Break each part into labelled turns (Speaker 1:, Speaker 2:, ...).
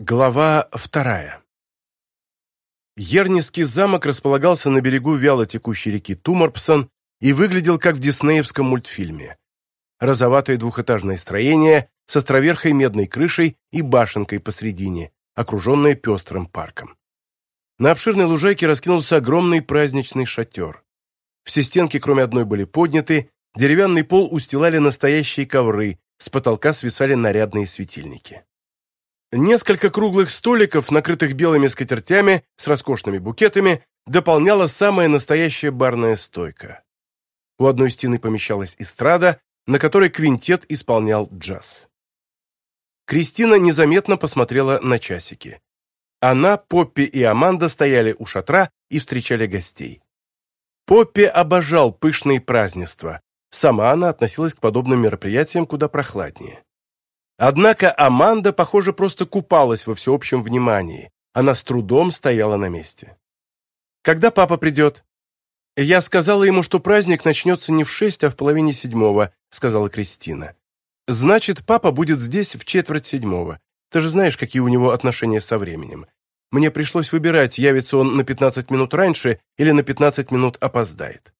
Speaker 1: Глава вторая. Ернинский замок располагался на берегу вяло текущей реки Туморпсон и выглядел как в диснеевском мультфильме. Розоватое двухэтажное строение с островерхой медной крышей и башенкой посредине, окруженное пестрым парком. На обширной лужайке раскинулся огромный праздничный шатер. Все стенки, кроме одной, были подняты, деревянный пол устилали настоящие ковры, с потолка свисали нарядные светильники. Несколько круглых столиков, накрытых белыми скатертями с роскошными букетами, дополняла самая настоящая барная стойка. У одной стены помещалась эстрада, на которой квинтет исполнял джаз. Кристина незаметно посмотрела на часики. Она, Поппи и Аманда стояли у шатра и встречали гостей. Поппи обожал пышные празднества. Сама она относилась к подобным мероприятиям куда прохладнее. Однако Аманда, похоже, просто купалась во всеобщем внимании. Она с трудом стояла на месте. «Когда папа придет?» «Я сказала ему, что праздник начнется не в шесть, а в половине седьмого», сказала Кристина. «Значит, папа будет здесь в четверть седьмого. Ты же знаешь, какие у него отношения со временем. Мне пришлось выбирать, явится он на пятнадцать минут раньше или на пятнадцать минут опоздает».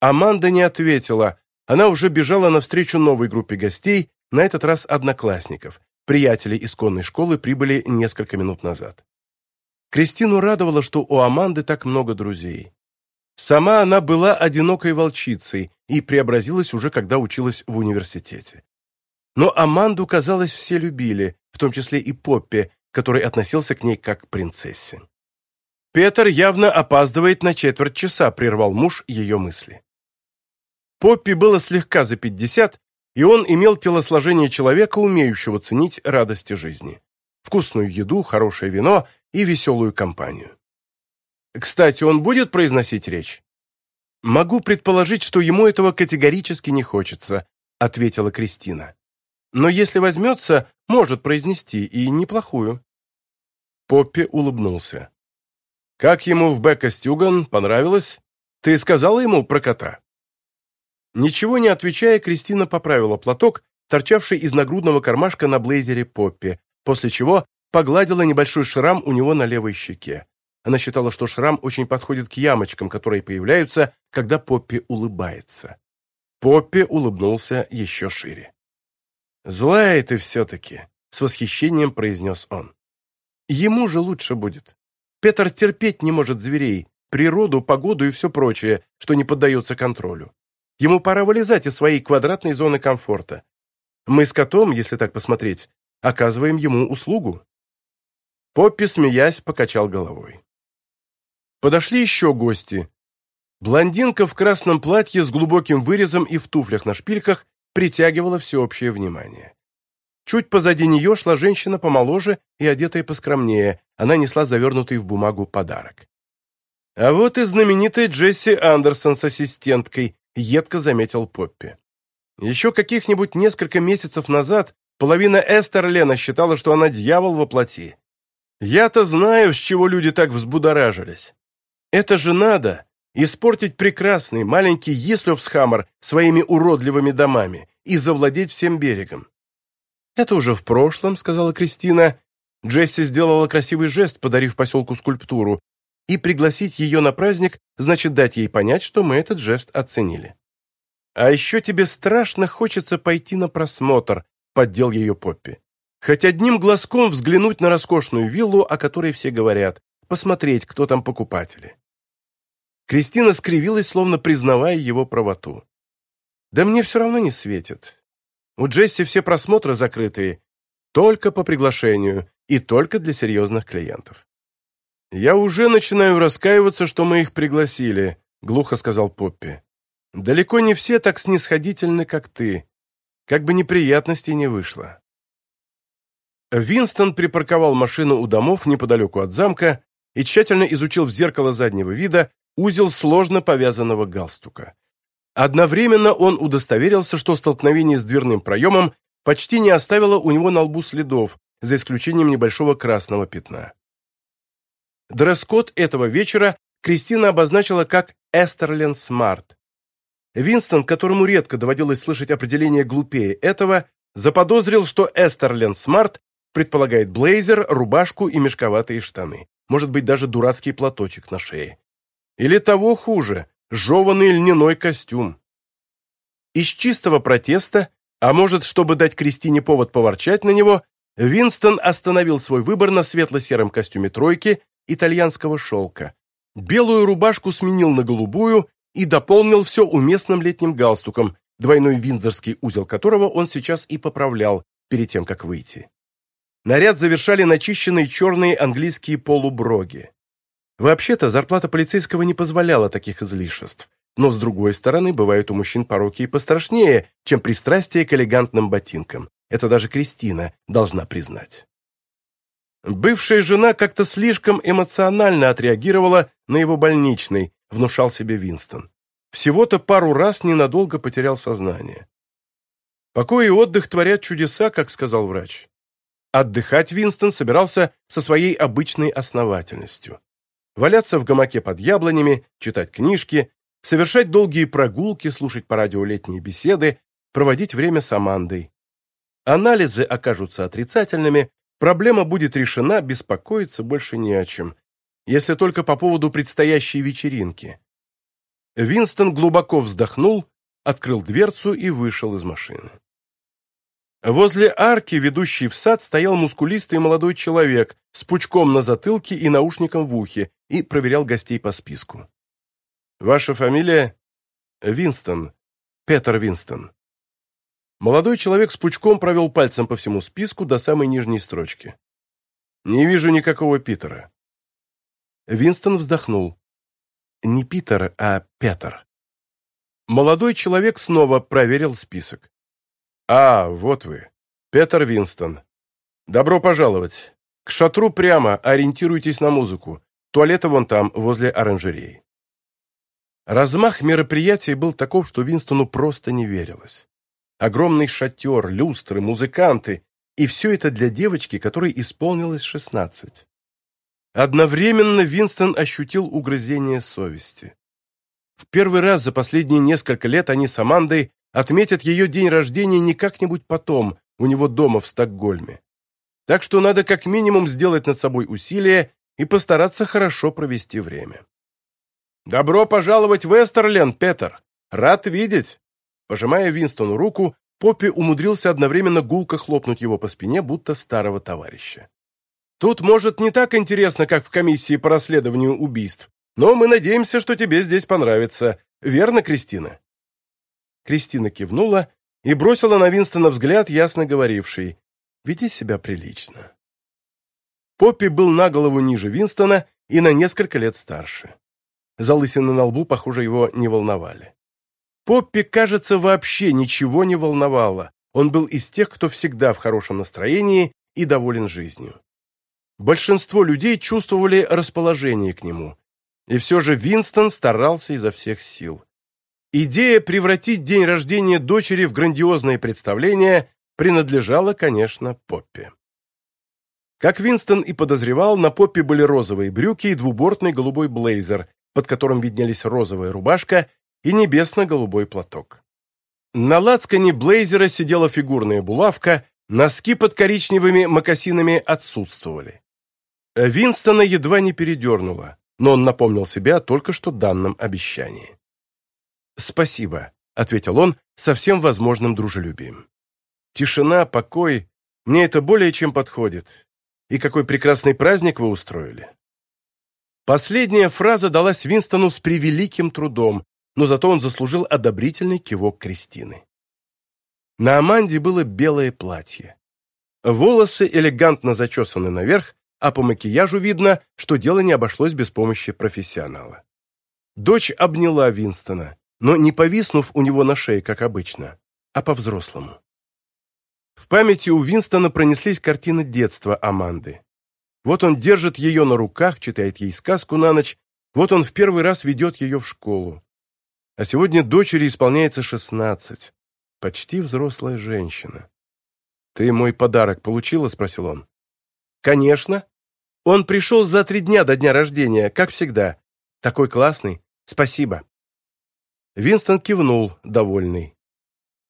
Speaker 1: Аманда не ответила. Она уже бежала навстречу новой группе гостей, на этот раз одноклассников, приятелей из конной школы, прибыли несколько минут назад. Кристину радовало, что у Аманды так много друзей. Сама она была одинокой волчицей и преобразилась уже, когда училась в университете. Но Аманду, казалось, все любили, в том числе и Поппи, который относился к ней как к принцессе. «Петер явно опаздывает на четверть часа», — прервал муж ее мысли. Поппи было слегка за пятьдесят, и он имел телосложение человека, умеющего ценить радости жизни. Вкусную еду, хорошее вино и веселую компанию. Кстати, он будет произносить речь? «Могу предположить, что ему этого категорически не хочется», ответила Кристина. «Но если возьмется, может произнести, и неплохую». Поппи улыбнулся. «Как ему в Бека Стюган? Понравилось? Ты сказала ему про кота?» Ничего не отвечая, Кристина поправила платок, торчавший из нагрудного кармашка на блейзере Поппи, после чего погладила небольшой шрам у него на левой щеке. Она считала, что шрам очень подходит к ямочкам, которые появляются, когда Поппи улыбается. Поппи улыбнулся еще шире. «Злая ты все-таки», — с восхищением произнес он. «Ему же лучше будет. Петр терпеть не может зверей, природу, погоду и все прочее, что не поддается контролю. Ему пора вылезать из своей квадратной зоны комфорта. Мы с котом, если так посмотреть, оказываем ему услугу». Поппи, смеясь, покачал головой. Подошли еще гости. Блондинка в красном платье с глубоким вырезом и в туфлях на шпильках притягивала всеобщее внимание. Чуть позади нее шла женщина помоложе и одетая поскромнее. Она несла завернутый в бумагу подарок. А вот и знаменитая Джесси Андерсон с ассистенткой, едко заметил Поппи. Еще каких-нибудь несколько месяцев назад половина Эстер Лена считала, что она дьявол во плоти. Я-то знаю, с чего люди так взбудоражились. Это же надо испортить прекрасный маленький Еслевсхаммер своими уродливыми домами и завладеть всем берегом. «Это уже в прошлом», — сказала Кристина. Джесси сделала красивый жест, подарив поселку скульптуру, и пригласить ее на праздник значит дать ей понять, что мы этот жест оценили. «А еще тебе страшно хочется пойти на просмотр», — поддел ее Поппи. «Хоть одним глазком взглянуть на роскошную виллу, о которой все говорят, посмотреть, кто там покупатели». Кристина скривилась, словно признавая его правоту. «Да мне все равно не светит. У Джесси все просмотры закрытые, только по приглашению и только для серьезных клиентов». «Я уже начинаю раскаиваться, что мы их пригласили», — глухо сказал Поппи. «Далеко не все так снисходительны, как ты. Как бы неприятностей не вышло». Винстон припарковал машину у домов неподалеку от замка и тщательно изучил в зеркало заднего вида узел сложно повязанного галстука. Одновременно он удостоверился, что столкновение с дверным проемом почти не оставило у него на лбу следов, за исключением небольшого красного пятна. Дресс-код этого вечера Кристина обозначила как «Эстерлен smart». Винстон, которому редко доводилось слышать определение глупее этого, заподозрил, что «Эстерлен Смарт» предполагает блейзер, рубашку и мешковатые штаны. Может быть, даже дурацкий платочек на шее. Или того хуже – жеванный льняной костюм. Из чистого протеста, а может, чтобы дать Кристине повод поворчать на него, Винстон остановил свой выбор на светло-сером костюме тройки итальянского шелка. Белую рубашку сменил на голубую и дополнил все уместным летним галстуком, двойной винзорский узел которого он сейчас и поправлял перед тем, как выйти. Наряд завершали начищенные черные английские полуброги. Вообще-то зарплата полицейского не позволяла таких излишеств, но, с другой стороны, бывают у мужчин пороки и пострашнее, чем пристрастие к элегантным ботинкам. Это даже Кристина должна признать. Бывшая жена как-то слишком эмоционально отреагировала на его больничный, внушал себе Винстон. Всего-то пару раз ненадолго потерял сознание. Покой и отдых творят чудеса, как сказал врач. Отдыхать Винстон собирался со своей обычной основательностью. Валяться в гамаке под яблонями, читать книжки, совершать долгие прогулки, слушать по радио летние беседы, проводить время с Амандой. Анализы окажутся отрицательными, проблема будет решена, беспокоиться больше не о чем, если только по поводу предстоящей вечеринки. Винстон глубоко вздохнул, открыл дверцу и вышел из машины. Возле арки, ведущей в сад, стоял мускулистый молодой человек с пучком на затылке и наушником в ухе и проверял гостей по списку. «Ваша фамилия?» «Винстон. Петер Винстон». Молодой человек с пучком провел пальцем по всему списку до самой нижней строчки. «Не вижу никакого Питера». Винстон вздохнул. «Не Питер, а Петер». Молодой человек снова проверил список. «А, вот вы. Петер Винстон. Добро пожаловать. К шатру прямо, ориентируйтесь на музыку. Туалеты вон там, возле оранжереи». Размах мероприятия был таков, что Винстону просто не верилось огромный шатер, люстры, музыканты. И все это для девочки, которой исполнилось 16. Одновременно Винстон ощутил угрызение совести. В первый раз за последние несколько лет они с Амандой отметят ее день рождения не как-нибудь потом, у него дома в Стокгольме. Так что надо как минимум сделать над собой усилие и постараться хорошо провести время. «Добро пожаловать в Эстерленд, Петер! Рад видеть!» Пожимая Винстону руку, Поппи умудрился одновременно гулко хлопнуть его по спине, будто старого товарища. «Тут, может, не так интересно, как в комиссии по расследованию убийств, но мы надеемся, что тебе здесь понравится. Верно, Кристина?» Кристина кивнула и бросила на Винстона взгляд, ясно говоривший «Веди себя прилично». Поппи был на голову ниже Винстона и на несколько лет старше. Залысины на лбу, похоже, его не волновали. Поппи, кажется, вообще ничего не волновало. Он был из тех, кто всегда в хорошем настроении и доволен жизнью. Большинство людей чувствовали расположение к нему. И все же Винстон старался изо всех сил. Идея превратить день рождения дочери в грандиозное представление принадлежала, конечно, Поппи. Как Винстон и подозревал, на Поппи были розовые брюки и двубортный голубой блейзер, под которым виднелись розовая рубашка и небесно-голубой платок. На лацкане блейзера сидела фигурная булавка, носки под коричневыми мокасинами отсутствовали. Винстона едва не передернуло, но он напомнил себя только что данном обещании. «Спасибо», — ответил он со всем возможным дружелюбием. «Тишина, покой, мне это более чем подходит. И какой прекрасный праздник вы устроили». Последняя фраза далась Винстону с превеликим трудом, но зато он заслужил одобрительный кивок Кристины. На Аманде было белое платье. Волосы элегантно зачесаны наверх, а по макияжу видно, что дело не обошлось без помощи профессионала. Дочь обняла Винстона, но не повиснув у него на шее, как обычно, а по-взрослому. В памяти у Винстона пронеслись картины детства Аманды. Вот он держит ее на руках, читает ей сказку на ночь, вот он в первый раз ведет ее в школу. А сегодня дочери исполняется шестнадцать. Почти взрослая женщина. «Ты мой подарок получила?» – спросил он. «Конечно. Он пришел за три дня до дня рождения, как всегда. Такой классный. Спасибо». Винстон кивнул, довольный.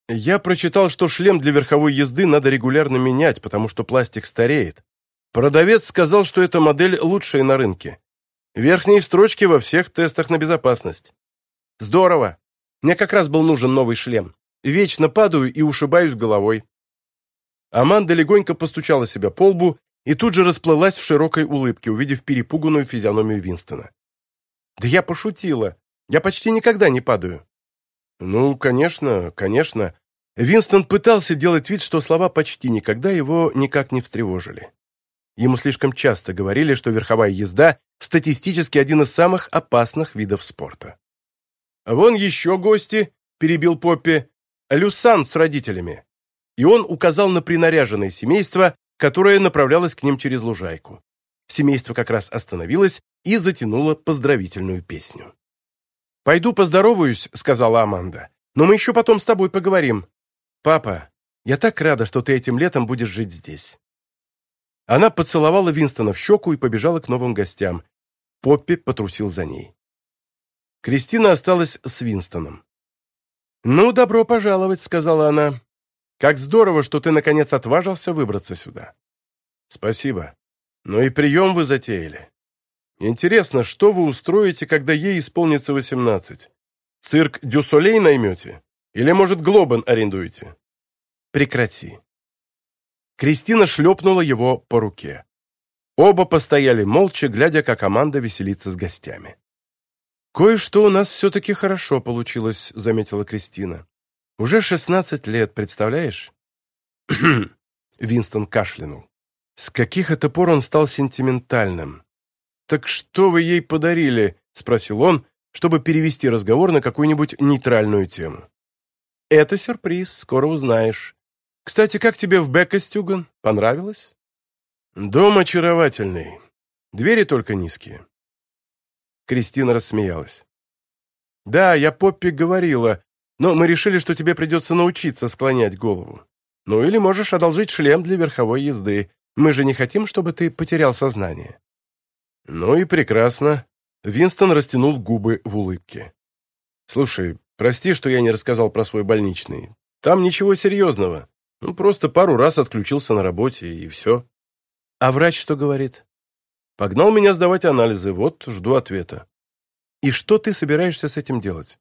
Speaker 1: «Я прочитал, что шлем для верховой езды надо регулярно менять, потому что пластик стареет. Продавец сказал, что эта модель лучшая на рынке. Верхние строчки во всех тестах на безопасность. «Здорово! Мне как раз был нужен новый шлем. Вечно падаю и ушибаюсь головой». Аманда легонько постучала себя по лбу и тут же расплылась в широкой улыбке, увидев перепуганную физиономию Винстона. «Да я пошутила. Я почти никогда не падаю». «Ну, конечно, конечно». Винстон пытался делать вид, что слова «почти никогда» его никак не встревожили. Ему слишком часто говорили, что верховая езда – статистически один из самых опасных видов спорта. А «Вон еще гости!» – перебил Поппи. «Люсан с родителями». И он указал на принаряженное семейство, которое направлялось к ним через лужайку. Семейство как раз остановилось и затянуло поздравительную песню. «Пойду поздороваюсь», — сказала Аманда. «Но мы еще потом с тобой поговорим. Папа, я так рада, что ты этим летом будешь жить здесь». Она поцеловала Винстона в щеку и побежала к новым гостям. Поппи потрусил за ней. Кристина осталась с Винстоном. «Ну, добро пожаловать», — сказала она. «Как здорово, что ты, наконец, отважился выбраться сюда». «Спасибо. Но и прием вы затеяли. Интересно, что вы устроите, когда ей исполнится восемнадцать? Цирк дю Солей наймете? Или, может, Глобен арендуете?» «Прекрати». Кристина шлепнула его по руке. Оба постояли молча, глядя, как Аманда веселится с гостями. «Кое-что у нас все-таки хорошо получилось», — заметила Кристина. «Уже шестнадцать лет, представляешь?» Винстон кашлянул. С каких это пор он стал сентиментальным? «Так что вы ей подарили?» – спросил он, чтобы перевести разговор на какую-нибудь нейтральную тему. «Это сюрприз, скоро узнаешь. Кстати, как тебе в Беккостюган? Понравилось?» «Дом очаровательный. Двери только низкие». Кристина рассмеялась. «Да, я Поппи говорила, но мы решили, что тебе придется научиться склонять голову. Ну или можешь одолжить шлем для верховой езды. Мы же не хотим, чтобы ты потерял сознание». «Ну и прекрасно». Винстон растянул губы в улыбке. «Слушай, прости, что я не рассказал про свой больничный. Там ничего серьезного. Ну, просто пару раз отключился на работе, и все». «А врач что говорит?» «Погнал меня сдавать анализы, вот жду ответа». «И что ты собираешься с этим делать?»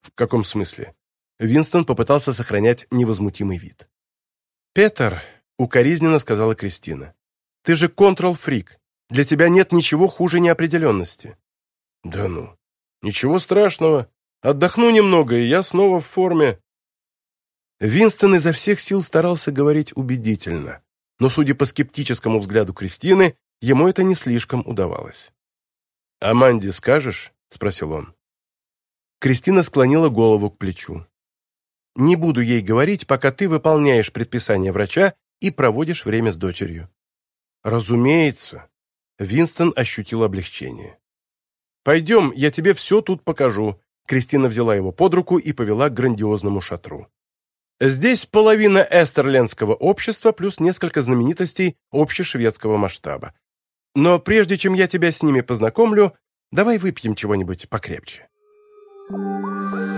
Speaker 1: «В каком смысле?» Винстон попытался сохранять невозмутимый вид. «Петер», — укоризненно сказала Кристина, — «ты же контрол-фрик. Для тебя нет ничего хуже неопределенности». «Да ну, ничего страшного. Отдохну немного, и я снова в форме». Винстон изо всех сил старался говорить убедительно, но, судя по скептическому взгляду Кристины, ему это не слишком удавалось. «Аманде скажешь?» — спросил он. Кристина склонила голову к плечу. «Не буду ей говорить, пока ты выполняешь предписание врача и проводишь время с дочерью». «Разумеется», Винстон ощутил облегчение. «Пойдем, я тебе все тут покажу». Кристина взяла его под руку и повела к грандиозному шатру. Здесь половина эстерлендского общества плюс несколько знаменитостей общешведского масштаба. Но прежде чем я тебя с ними познакомлю, давай выпьем чего-нибудь покрепче. Thank you.